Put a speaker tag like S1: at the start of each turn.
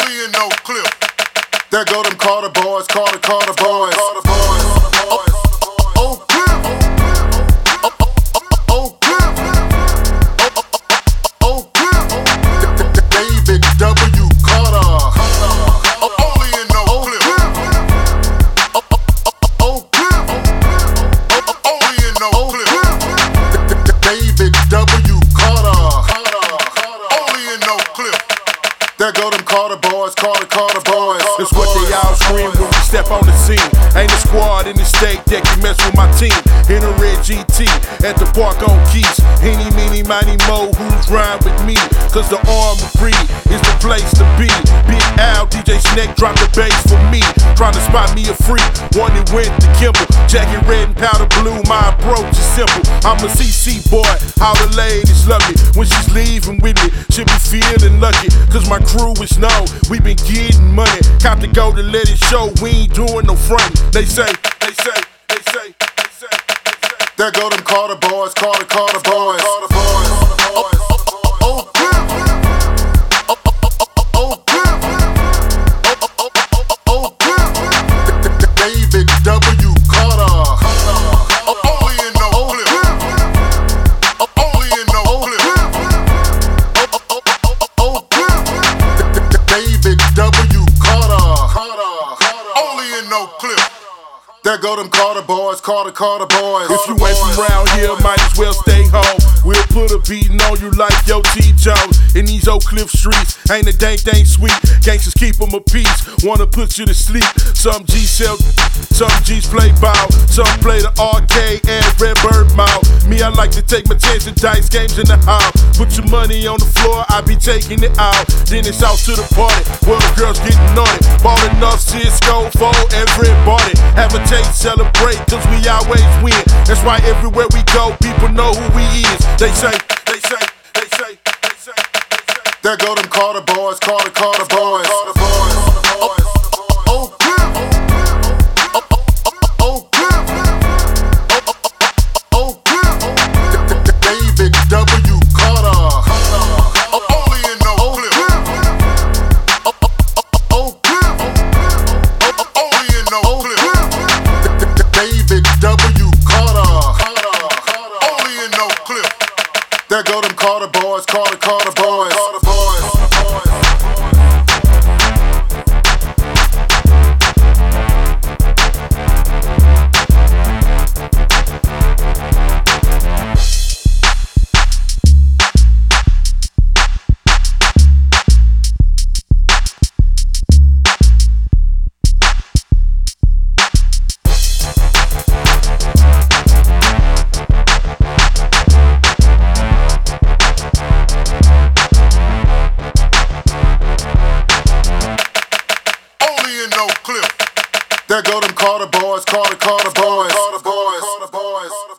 S1: Only in Oak Cliff. There go them Carter boys, Carter, Carter boys. Carter boys. Oh, oh,
S2: All scream when we step on the scene. Ain't a squad in the state that can mess with my team. In a red GT at the park on Kiest. Any, meeny, miny, mo, who's rhyme with me? Cause the armor free is the place to be. Big Al, DJ Snake, drop the bass for me. Trying to spot me a freak, one that went to Kimball. Jacket red and powder blue, my approach is simple. I'm a CC boy, how the ladies love me. When she's leaving with me, she be feeling lucky. Cause my crew is known, we been getting money. Cop to go to let it show, we ain't doing no front. They say, they say, they say, they say, they say.
S1: There go them Carter boys, Carter, Carter boys. Carter boys. Carter boys. oh, clip. There go them Carter boys, Carter, Carter boys.
S2: If you ain't from around here, might as well stay home. We'll put a beating on you like yo T. Jones. In these Oak Cliff streets, ain't a dang dang sweet. Gangsters keep them a peace, wanna put you to sleep. Some G's sell, some G's play ball, some play the arcade and Redbird Mall. I like to take my chance and dice games in the hall. Put your money on the floor, I be taking it out. Then it's out to the party, where the girls getting on it. Ballin' up Cisco for everybody. Have a taste, celebrate, cause we always win. That's why everywhere we go, people know who we is. They say, they say, they say, they say, they say.
S1: There go them Carter boys, Carter. Carter no. There go them Carter boys, Carter, Carter boys, Carter boys, Carter boys. Carter boys.